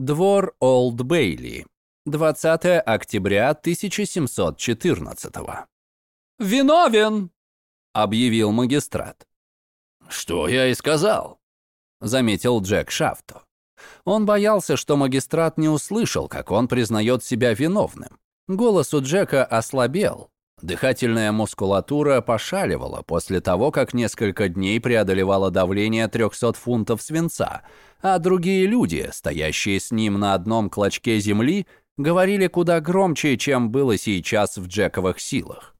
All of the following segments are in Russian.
Двор Олд Бейли. 20 октября 1714 «Виновен!» — объявил магистрат. «Что я и сказал», — заметил Джек Шафто. Он боялся, что магистрат не услышал, как он признает себя виновным. Голос у Джека ослабел. Дыхательная мускулатура пошаливала после того, как несколько дней преодолевало давление 300 фунтов свинца, а другие люди, стоящие с ним на одном клочке земли, говорили куда громче, чем было сейчас в Джековых силах.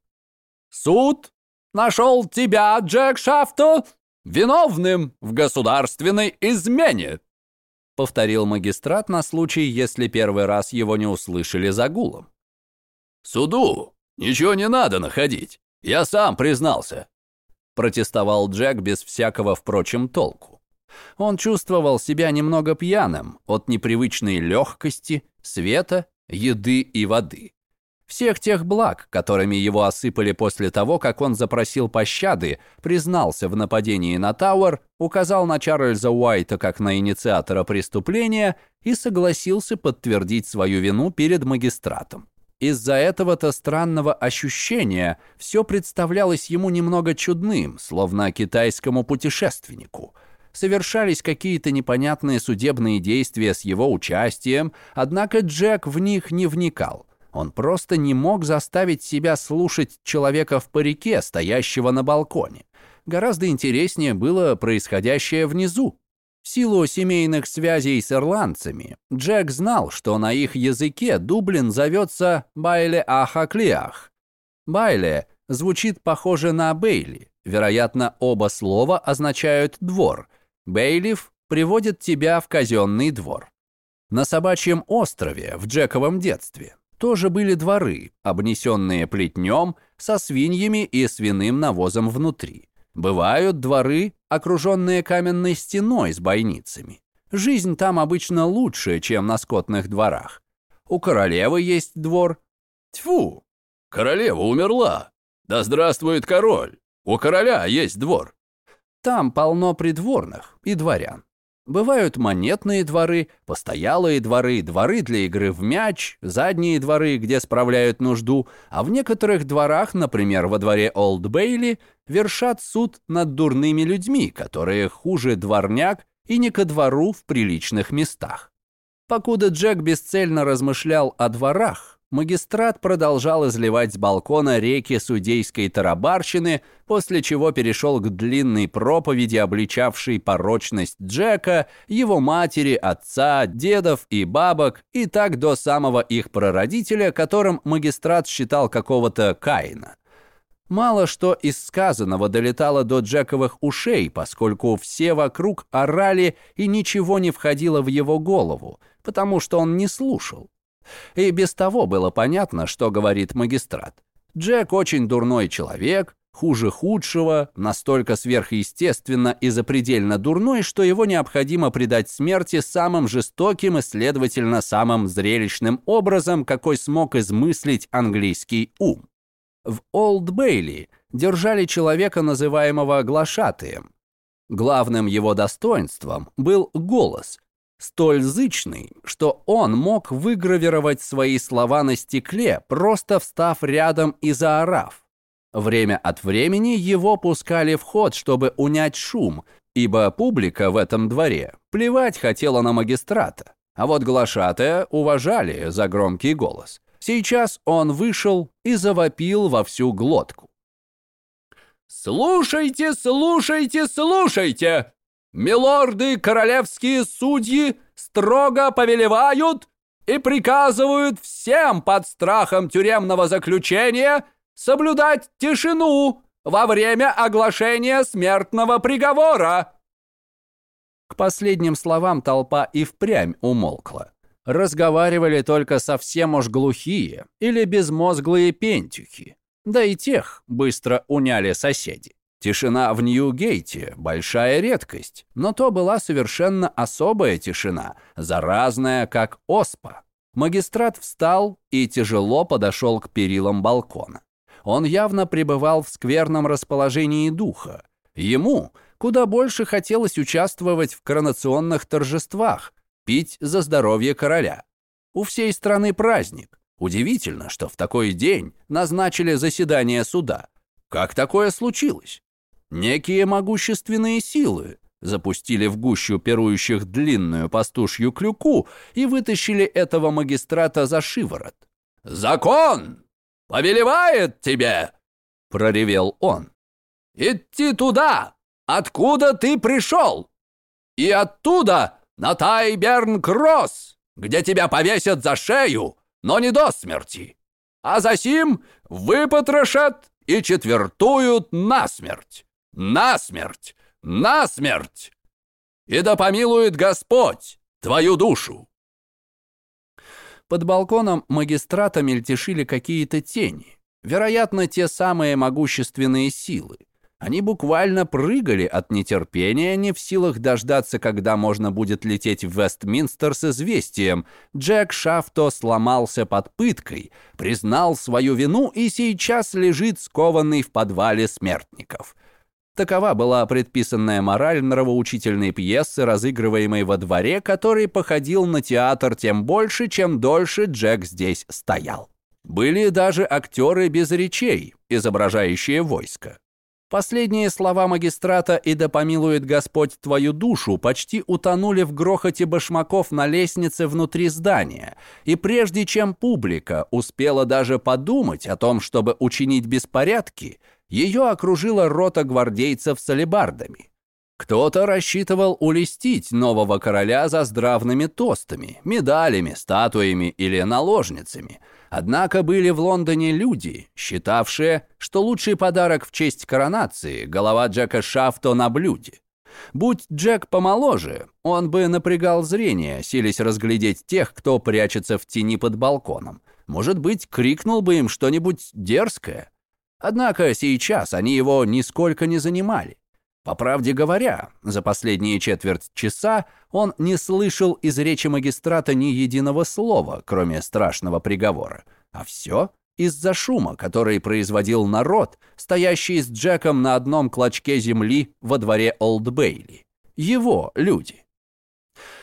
«Суд нашел тебя, Джек Шафто, виновным в государственной измене!» повторил магистрат на случай, если первый раз его не услышали за гулом. «Суду ничего не надо находить, я сам признался», протестовал Джек без всякого, впрочем, толку. Он чувствовал себя немного пьяным от непривычной легкости, света, еды и воды всех тех благ, которыми его осыпали после того, как он запросил пощады, признался в нападении на Тауэр, указал на Чарльза Уайта как на инициатора преступления и согласился подтвердить свою вину перед магистратом. Из-за этого-то странного ощущения все представлялось ему немного чудным, словно китайскому путешественнику. Совершались какие-то непонятные судебные действия с его участием, однако Джек в них не вникал. Он просто не мог заставить себя слушать человека в парике, стоящего на балконе. Гораздо интереснее было происходящее внизу. В силу семейных связей с ирландцами, Джек знал, что на их языке Дублин зовется Байле-Ахаклиах. Байле звучит похоже на Бейли. Вероятно, оба слова означают «двор». Бейлиф приводит тебя в казенный двор. На собачьем острове в Джековом детстве тоже были дворы, обнесенные плетнем, со свиньями и свиным навозом внутри. Бывают дворы, окруженные каменной стеной с бойницами. Жизнь там обычно лучше, чем на скотных дворах. У королевы есть двор. Тьфу, королева умерла. Да здравствует король. У короля есть двор. Там полно придворных и дворян. Бывают монетные дворы, постоялые дворы, дворы для игры в мяч, задние дворы, где справляют нужду, а в некоторых дворах, например, во дворе Олд Бейли, вершат суд над дурными людьми, которые хуже дворняк и не ко двору в приличных местах. Покуда Джек бесцельно размышлял о дворах, магистрат продолжал изливать с балкона реки судейской тарабарщины, после чего перешел к длинной проповеди, обличавшей порочность Джека, его матери, отца, дедов и бабок, и так до самого их прародителя, которым магистрат считал какого-то Каина. Мало что из сказанного долетало до Джековых ушей, поскольку все вокруг орали и ничего не входило в его голову, потому что он не слушал. И без того было понятно, что говорит магистрат. Джек очень дурной человек, хуже худшего, настолько сверхъестественно и запредельно дурной, что его необходимо предать смерти самым жестоким и, следовательно, самым зрелищным образом, какой смог измыслить английский ум. В Олд Бейли держали человека, называемого глашатаем. Главным его достоинством был голос, столь зычный, что он мог выгравировать свои слова на стекле, просто встав рядом и заорав. Время от времени его пускали в ход, чтобы унять шум, ибо публика в этом дворе плевать хотела на магистрата. А вот глашатая уважали за громкий голос. Сейчас он вышел и завопил во всю глотку. «Слушайте, слушайте, слушайте! Милорды королевские судьи строго повелевают и приказывают всем под страхом тюремного заключения соблюдать тишину во время оглашения смертного приговора. К последним словам толпа и впрямь умолкла. Разговаривали только совсем уж глухие или безмозглые пентюхи. Да и тех быстро уняли соседи. Тишина в Нью-Гейте – большая редкость, но то была совершенно особая тишина, заразная, как оспа. Магистрат встал и тяжело подошел к перилам балкона. Он явно пребывал в скверном расположении духа. Ему куда больше хотелось участвовать в коронационных торжествах, пить за здоровье короля. У всей страны праздник. Удивительно, что в такой день назначили заседание суда. Как такое случилось? Некие могущественные силы запустили в гущу пирующих длинную пастушью клюку и вытащили этого магистрата за шиворот. «Закон повелевает тебе!» — проревел он. «Идти туда, откуда ты пришел, и оттуда на Тайберн-Кросс, где тебя повесят за шею но не до смерти. А засим выпотрошат и четвертуют насмерть. Насмерть! Насмерть! И да помилует Господь твою душу!» Под балконом магистрата мельтешили какие-то тени. Вероятно, те самые могущественные силы. Они буквально прыгали от нетерпения, не в силах дождаться, когда можно будет лететь в Вестминстер с известием. Джек Шафто сломался под пыткой, признал свою вину и сейчас лежит скованный в подвале смертников. Такова была предписанная мораль нравоучительной пьесы, разыгрываемой во дворе, который походил на театр тем больше, чем дольше Джек здесь стоял. Были даже актеры без речей, изображающие войско. Последние слова магистрата «И да помилует Господь твою душу» почти утонули в грохоте башмаков на лестнице внутри здания, и прежде чем публика успела даже подумать о том, чтобы учинить беспорядки, ее окружила рота гвардейцев с алебардами. Кто-то рассчитывал улестить нового короля за здравными тостами, медалями, статуями или наложницами – Однако были в Лондоне люди, считавшие, что лучший подарок в честь коронации – голова Джека Шафто на блюде. Будь Джек помоложе, он бы напрягал зрение, силясь разглядеть тех, кто прячется в тени под балконом. Может быть, крикнул бы им что-нибудь дерзкое. Однако сейчас они его нисколько не занимали. По правде говоря, за последние четверть часа он не слышал из речи магистрата ни единого слова, кроме страшного приговора. А все из-за шума, который производил народ, стоящий с Джеком на одном клочке земли во дворе Олд Бейли. Его люди.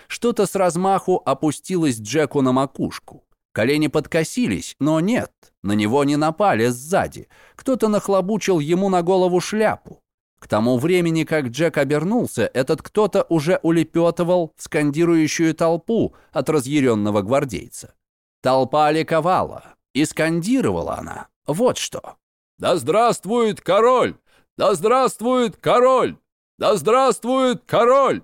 Что-то с размаху опустилось Джеку на макушку. Колени подкосились, но нет, на него не напали сзади. Кто-то нахлобучил ему на голову шляпу. К тому времени, как Джек обернулся, этот кто-то уже улепетывал в скандирующую толпу от разъяренного гвардейца. Толпа ликовала, и скандировала она вот что. «Да здравствует король! Да здравствует король! Да здравствует король!»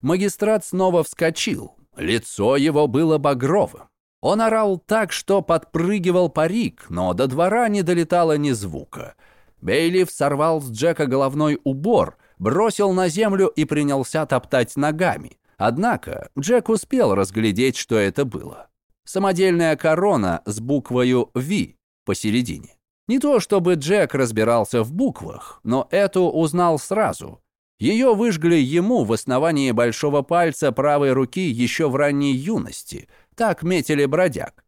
Магистрат снова вскочил. Лицо его было багровым. Он орал так, что подпрыгивал парик, но до двора не долетало ни звука — Бейлиф сорвал с Джека головной убор, бросил на землю и принялся топтать ногами. Однако Джек успел разглядеть, что это было. Самодельная корона с буквою «Ви» посередине. Не то чтобы Джек разбирался в буквах, но эту узнал сразу. Ее выжгли ему в основании большого пальца правой руки еще в ранней юности. Так метили бродяг.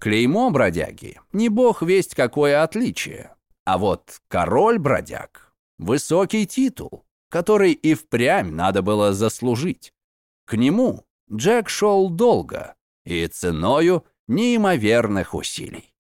Клеймо бродяги, не бог весть какое отличие. А вот король-бродяг — высокий титул, который и впрямь надо было заслужить. К нему Джек шел долго и ценою неимоверных усилий.